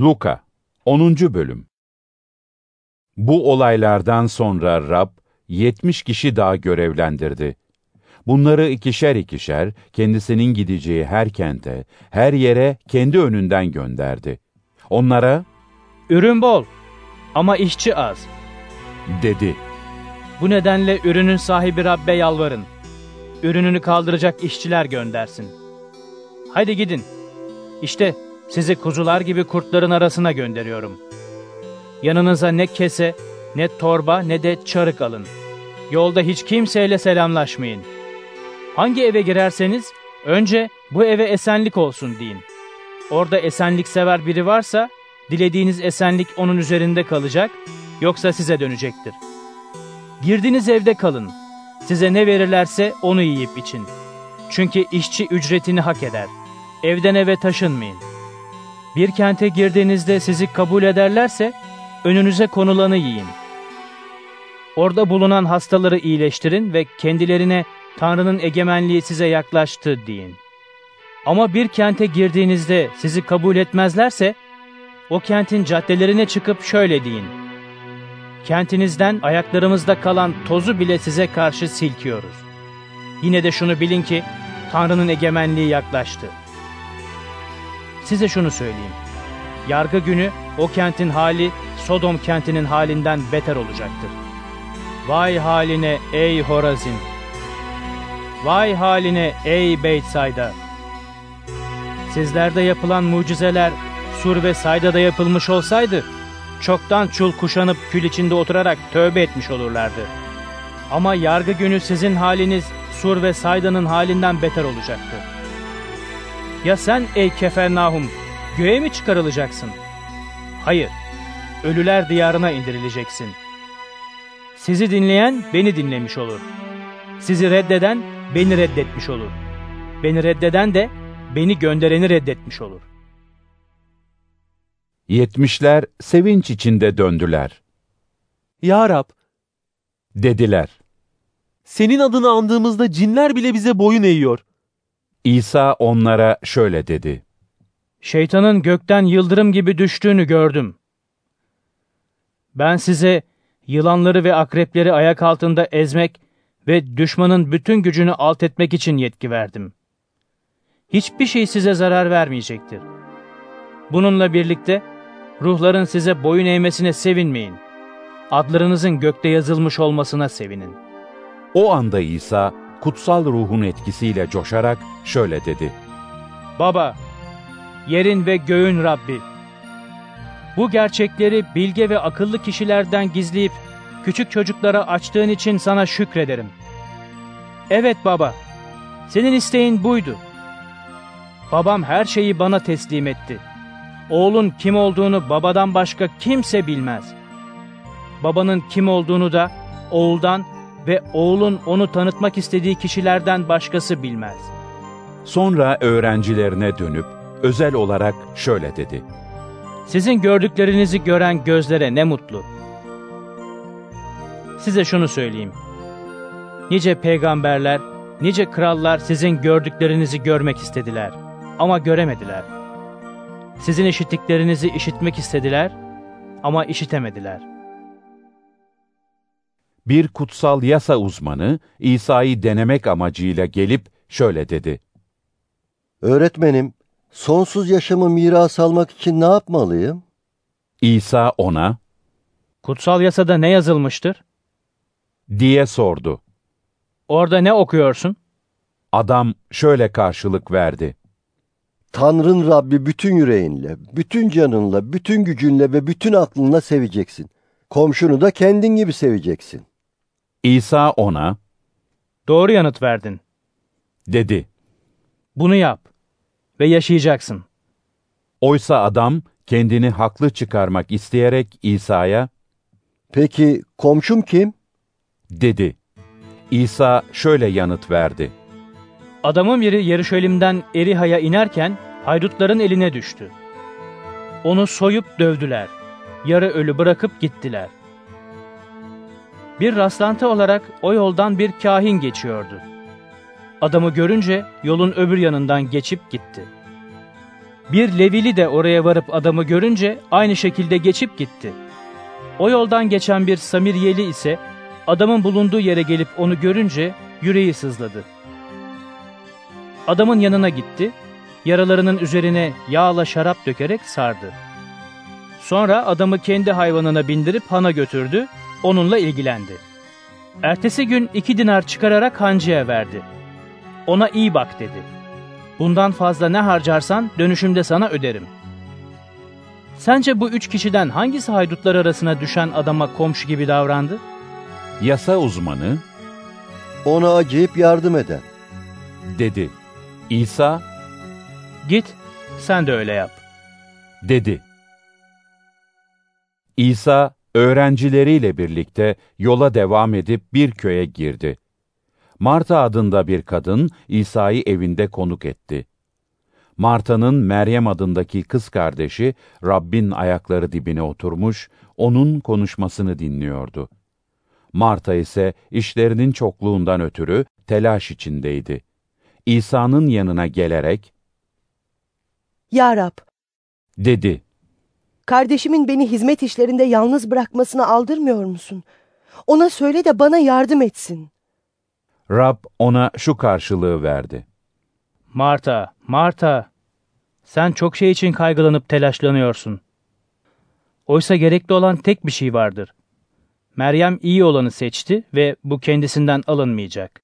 Luka 10. Bölüm Bu olaylardan sonra Rab 70 kişi daha görevlendirdi. Bunları ikişer ikişer kendisinin gideceği her kente, her yere kendi önünden gönderdi. Onlara Ürün bol ama işçi az. dedi, Bu nedenle ürünün sahibi Rabbe yalvarın. Ürününü kaldıracak işçiler göndersin. Haydi gidin. İşte sizi kuzular gibi kurtların arasına gönderiyorum. Yanınıza ne kese, ne torba, ne de çarık alın. Yolda hiç kimseyle selamlaşmayın. Hangi eve girerseniz önce bu eve esenlik olsun deyin. Orada esenlik sever biri varsa dilediğiniz esenlik onun üzerinde kalacak yoksa size dönecektir. Girdiğiniz evde kalın. Size ne verirlerse onu yiyip için. Çünkü işçi ücretini hak eder. Evden eve taşınmayın. Bir kente girdiğinizde sizi kabul ederlerse önünüze konulanı yiyin. Orada bulunan hastaları iyileştirin ve kendilerine Tanrı'nın egemenliği size yaklaştı deyin. Ama bir kente girdiğinizde sizi kabul etmezlerse o kentin caddelerine çıkıp şöyle deyin. Kentinizden ayaklarımızda kalan tozu bile size karşı silkiyoruz. Yine de şunu bilin ki Tanrı'nın egemenliği yaklaştı. Size şunu söyleyeyim. Yargı günü o kentin hali Sodom kentinin halinden beter olacaktır. Vay haline ey Horazin! Vay haline ey Beytsayda! Sizlerde yapılan mucizeler Sur ve Sayda'da yapılmış olsaydı, çoktan çul kuşanıp kül içinde oturarak tövbe etmiş olurlardı. Ama yargı günü sizin haliniz Sur ve Sayda'nın halinden beter olacaktı. Ya sen ey Kefernahum, göğe mi çıkarılacaksın? Hayır, ölüler diyarına indirileceksin. Sizi dinleyen beni dinlemiş olur. Sizi reddeden beni reddetmiş olur. Beni reddeden de beni göndereni reddetmiş olur. yetmişler sevinç içinde döndüler. Ya Rab, Dediler, senin adını andığımızda cinler bile bize boyun eğiyor. İsa onlara şöyle dedi. Şeytanın gökten yıldırım gibi düştüğünü gördüm. Ben size yılanları ve akrepleri ayak altında ezmek ve düşmanın bütün gücünü alt etmek için yetki verdim. Hiçbir şey size zarar vermeyecektir. Bununla birlikte ruhların size boyun eğmesine sevinmeyin. Adlarınızın gökte yazılmış olmasına sevinin. O anda İsa kutsal ruhun etkisiyle coşarak şöyle dedi. Baba, yerin ve göğün Rabbi. Bu gerçekleri bilge ve akıllı kişilerden gizleyip küçük çocuklara açtığın için sana şükrederim. Evet baba, senin isteğin buydu. Babam her şeyi bana teslim etti. Oğlun kim olduğunu babadan başka kimse bilmez. Babanın kim olduğunu da oğuldan ve oğlun onu tanıtmak istediği kişilerden başkası bilmez. Sonra öğrencilerine dönüp özel olarak şöyle dedi. Sizin gördüklerinizi gören gözlere ne mutlu. Size şunu söyleyeyim. Nice peygamberler, nice krallar sizin gördüklerinizi görmek istediler ama göremediler. Sizin işittiklerinizi işitmek istediler ama işitemediler. Bir kutsal yasa uzmanı İsa'yı denemek amacıyla gelip şöyle dedi. Öğretmenim, sonsuz yaşamı miras almak için ne yapmalıyım? İsa ona Kutsal yasada ne yazılmıştır? diye sordu. Orada ne okuyorsun? Adam şöyle karşılık verdi. Tanrın Rabbi bütün yüreğinle, bütün canınla, bütün gücünle ve bütün aklınla seveceksin. Komşunu da kendin gibi seveceksin. İsa ona Doğru yanıt verdin. dedi. Bunu yap ve yaşayacaksın. Oysa adam kendini haklı çıkarmak isteyerek İsa'ya Peki komşum kim? dedi. İsa şöyle yanıt verdi. Adamın biri Yeruşalim'den Eriha'ya inerken haydutların eline düştü. Onu soyup dövdüler. Yarı ölü bırakıp gittiler. Bir rastlantı olarak o yoldan bir kahin geçiyordu. Adamı görünce yolun öbür yanından geçip gitti. Bir Levili de oraya varıp adamı görünce aynı şekilde geçip gitti. O yoldan geçen bir Samiryeli ise adamın bulunduğu yere gelip onu görünce yüreği sızladı. Adamın yanına gitti, yaralarının üzerine yağla şarap dökerek sardı. Sonra adamı kendi hayvanına bindirip hana götürdü, onunla ilgilendi. Ertesi gün iki dinar çıkararak hancıya verdi. Ona iyi bak dedi. Bundan fazla ne harcarsan dönüşümde sana öderim. Sence bu üç kişiden hangisi haydutlar arasına düşen adama komşu gibi davrandı? Yasa uzmanı Ona acıyıp yardım eden. dedi. İsa Git, sen de öyle yap. dedi. İsa öğrencileriyle birlikte yola devam edip bir köye girdi. Marta adında bir kadın İsa'yı evinde konuk etti. Marta'nın Meryem adındaki kız kardeşi Rabbin ayakları dibine oturmuş, onun konuşmasını dinliyordu. Marta ise işlerinin çokluğundan ötürü telaş içindeydi. İsa'nın yanına gelerek, Ya Rab, dedi, kardeşimin beni hizmet işlerinde yalnız bırakmasını aldırmıyor musun? Ona söyle de bana yardım etsin. Rab ona şu karşılığı verdi. Marta, Marta, sen çok şey için kaygılanıp telaşlanıyorsun. Oysa gerekli olan tek bir şey vardır. Meryem iyi olanı seçti ve bu kendisinden alınmayacak.